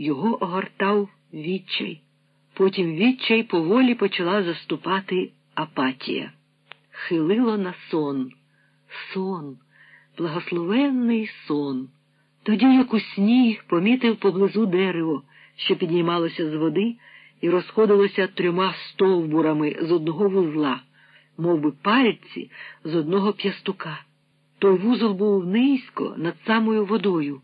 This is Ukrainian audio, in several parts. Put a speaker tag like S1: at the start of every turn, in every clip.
S1: його огортав відчай. Потім відчай поволі почала заступати апатія. Хилило на сон, сон, благословенний сон. Тоді, як у сні, помітив поблизу дерево, що піднімалося з води і розходилося трьома стовбурами з одного вузла, мов би пальці з одного п'ястука. Той вузол був низько над самою водою.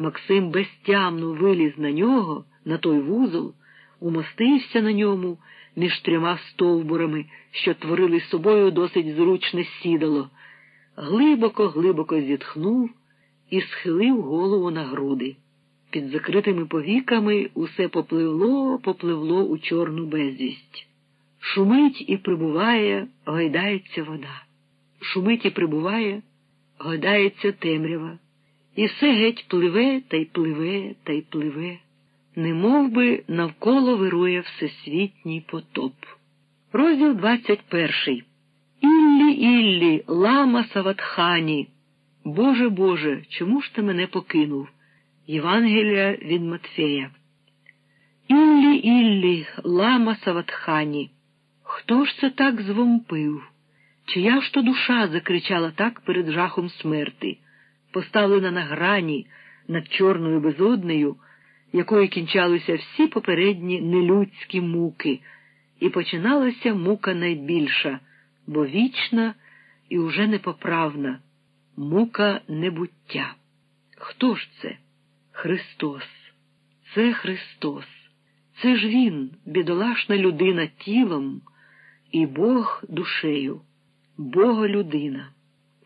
S1: Максим безтямно виліз на нього, на той вузол, умостився на ньому між трьома стовбурами, що творили собою досить зручне сідало, глибоко, глибоко зітхнув і схилив голову на груди. Під закритими повіками усе попливло, попливло у чорну безвість. Шумить і прибуває, гойдається вода. Шумить і прибуває, гойдається темрява. І все геть пливе та й пливе та й пливе, не би навколо вирує всесвітній потоп. Розділ 21. Іллі Іллі, лама Саватхані. Боже Боже, чому ж ти мене покинув? Євангелія від Матфея. Іллі Іллі, лама Саватхані. Хто ж це так звомпив? Чия ж то душа закричала так перед жахом смерти? Поставлена на грані над чорною безоднею, якою кінчалися всі попередні нелюдські муки, і починалася мука найбільша, бо вічна і уже непоправна мука небуття. Хто ж це? Христос. Це Христос. Це ж Він, бідолашна людина тілом і Бог душею, Бога людина.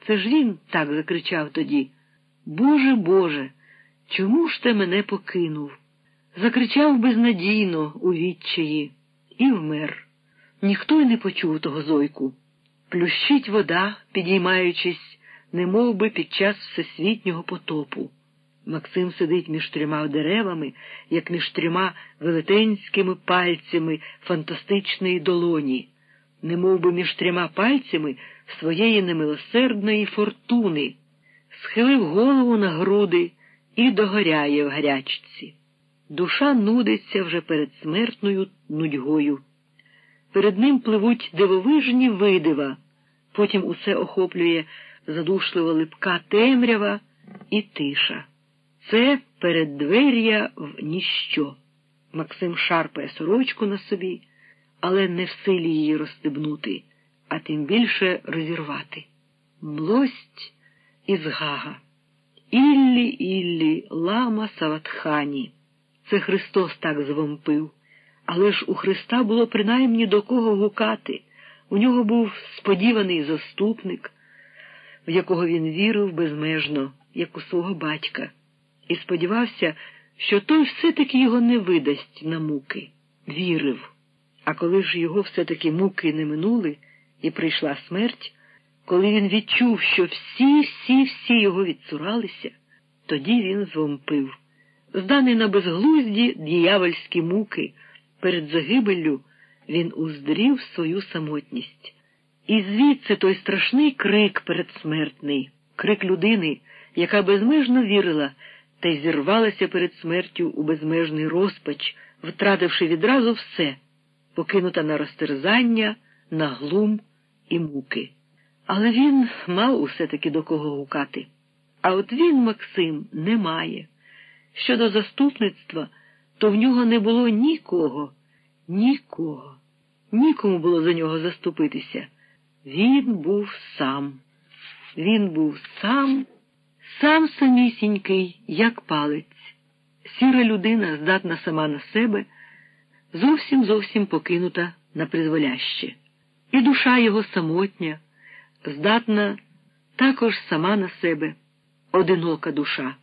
S1: Це ж він так закричав тоді. Боже Боже, чому ж ти мене покинув? Закричав безнадійно у відчаї і вмер. Ніхто й не почув того зойку. Плющить вода, підіймаючись, не би під час всесвітнього потопу. Максим сидить між трьома деревами, як між трьома велетенськими пальцями фантастичної долоні, не би між трьома пальцями своєї немилосердної фортуни схилив голову на груди і догоряє в гарячці. Душа нудиться вже перед смертною нудьгою. Перед ним пливуть дивовижні видива, потім усе охоплює задушливо липка темрява і тиша. Це переддвер'я в ніщо. Максим шарпає сорочку на собі, але не в силі її розстебнути, а тим більше розірвати. Млость із Гага. Іллі Іллі, лама Саватхані. Це Христос так звомпив. Але ж у Христа було принаймні до кого гукати. У нього був сподіваний заступник, в якого він вірив безмежно, як у свого батька, і сподівався, що той все-таки його не видасть на муки. Вірив. А коли ж його все-таки муки не минули, і прийшла смерть, коли він відчув, що всі, всі, всі його відцуралися, тоді він звомпив. Зданий на безглузді діявольські муки, перед загибеллю він уздрів свою самотність. І звідси той страшний крик передсмертний, крик людини, яка безмежно вірила та й зірвалася перед смертю у безмежний розпач, втративши відразу все, покинута на розтерзання, на глум і муки. Але він мав усе таки до кого гукати. А от він, Максим, не має. Щодо заступництва, то в нього не було нікого, нікого, нікому було за нього заступитися. Він був сам. Він був сам, сам самісінький, як палець. Сіра людина, здатна сама на себе, зовсім зовсім покинута на призволяще. І душа його самотня здатна також сама на себе, одинока душа,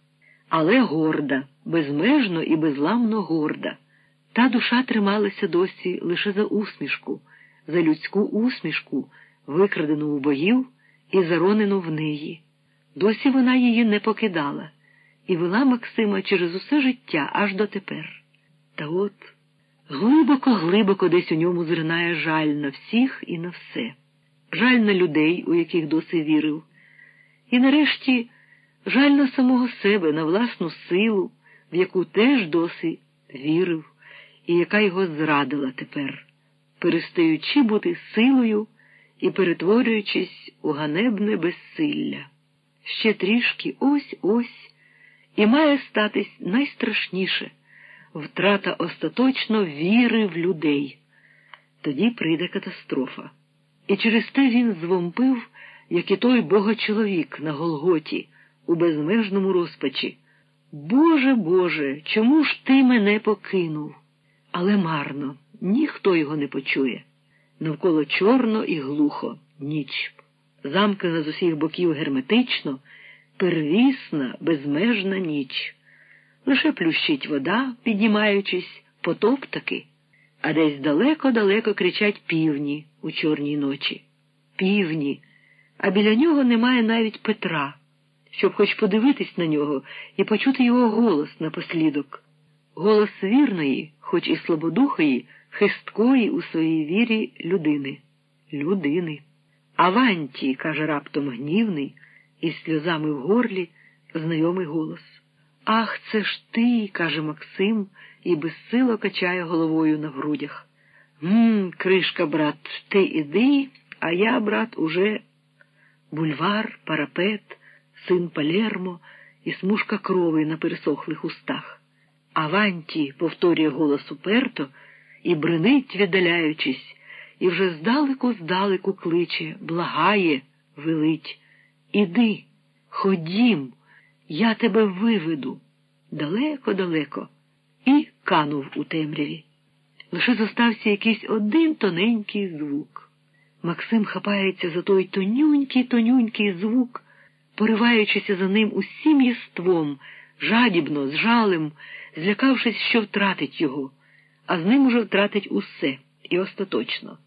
S1: але горда, безмежно і безламно горда. Та душа трималася досі лише за усмішку, за людську усмішку, викрадену у боїв і заронену в неї. Досі вона її не покидала і вела Максима через усе життя аж дотепер. Та от глибоко, глибоко десь у ньому зринає жаль на всіх і на все жаль на людей, у яких досі вірив, і нарешті жаль на самого себе, на власну силу, в яку теж досі вірив, і яка його зрадила тепер, перестаючи бути силою і перетворюючись у ганебне безсилля. Ще трішки ось ось і має статись найстрашніше втрата остаточно віри в людей. Тоді прийде катастрофа. І через те він звомпив, як і той богочоловік на Голготі, у безмежному розпачі. Боже Боже, чому ж ти мене покинув? Але марно, ніхто його не почує. Навколо чорно і глухо, ніч, замкнена з усіх боків герметично, первісна, безмежна ніч. Лише плющить вода, піднімаючись, потоптаки, а десь далеко-далеко кричать півні у чорній ночі. Півні, а біля нього немає навіть Петра, щоб хоч подивитись на нього і почути його голос напослідок. Голос вірної, хоч і слабодухої, хисткої у своїй вірі людини. Людини. Аванті, каже раптом гнівний, із сльозами в горлі, знайомий голос. Ах, це ж ти, каже Максим і безсило качає головою на грудях. Гм, кришка, брат, ти іди, а я, брат, уже бульвар, парапет, син Палермо і смужка крови на пересохлих устах. Аванті, повторює голос уперто і бринить, віддаляючись, і вже здалеку, здалеку кличе, благає, велить. Іди, ходім, я тебе виведу далеко-далеко, і канув у темряві. Лише зостався якийсь один тоненький звук. Максим хапається за той тонюнький, тонюнький звук, пориваючися за ним усім єством, жадібно, з жалем, злякавшись, що втратить його, а з ним уже втратить усе і остаточно.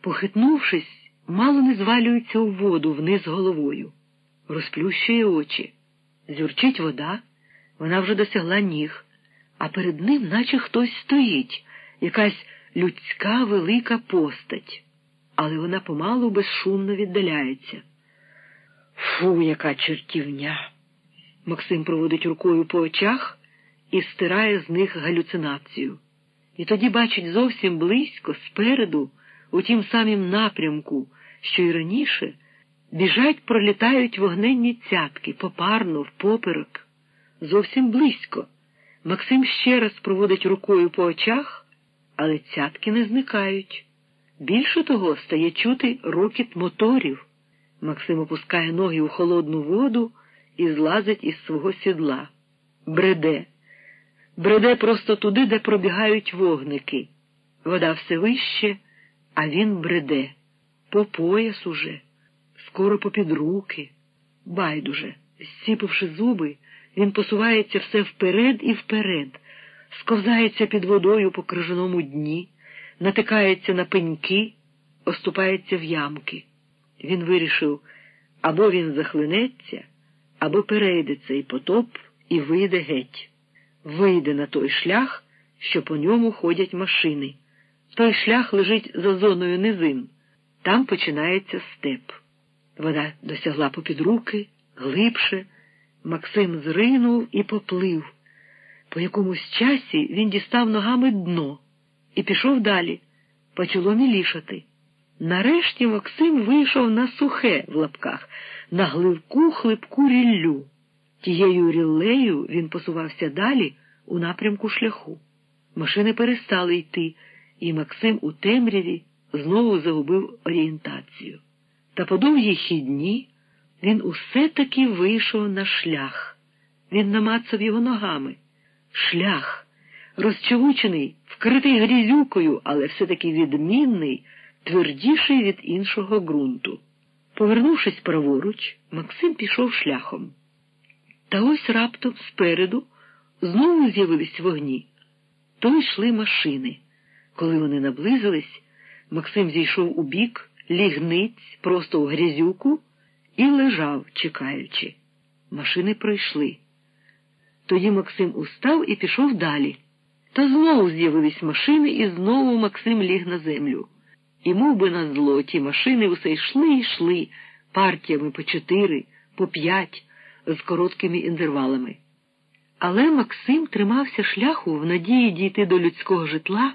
S1: Похитнувшись, мало не звалюється у воду вниз головою, розплющує очі, зюрчить вода, вона вже досягла ніг, а перед ним, наче хтось стоїть, якась людська велика постать, але вона помалу безшумно віддаляється. Фу, яка чертівня! Максим проводить рукою по очах і стирає з них галюцинацію. І тоді бачить зовсім близько, спереду, у тім самім напрямку, що й раніше, біжать, пролітають вогненні цятки попарно, впоперек. Зовсім близько. Максим ще раз проводить рукою по очах, але цятки не зникають. Більше того, стає чути рокіт моторів. Максим опускає ноги у холодну воду і злазить із свого сідла. Бреде. Бреде просто туди, де пробігають вогники. Вода все вище, а він бреде. По пояс уже, скоро попід руки. Байдуже, зціпивши зуби, він посувається все вперед і вперед, сковзається під водою по крижаному дні, натикається на пеньки, оступається в ямки. Він вирішив, або він захлинеться, або перейде цей потоп і вийде геть. Вийде на той шлях, що по ньому ходять машини. Той шлях лежить за зоною низин. Там починається степ. Вода досягла попід руки, глибше. Максим зринув і поплив. По якомусь часі він дістав ногами дно і пішов далі, почало мілішати. Нарешті Максим вийшов на сухе в лапках, на гливку хлипку ріллю. Тією ріллею він посувався далі у напрямку шляху. Машини перестали йти, і Максим у темряві знову загубив орієнтацію. Та по довгій хідні він усе таки вийшов на шлях. Він намацав його ногами. Шлях, розчавучений, вкритий грізюкою, але все-таки відмінний, твердіший від іншого ґрунту. Повернувшись праворуч, Максим пішов шляхом. Та ось раптом спереду знову з'явились вогні. То йшли машини. Коли вони наблизились, Максим зійшов у бік, ліг ниць просто у грязюку і лежав, чекаючи. Машини пройшли. Тоді Максим устав і пішов далі. Та знову з'явились машини, і знову Максим ліг на землю. І мов би на зло, ті машини усе йшли і йшли партіями по чотири, по п'ять, з короткими інтервалами. Але Максим тримався шляху в надії дійти до людського житла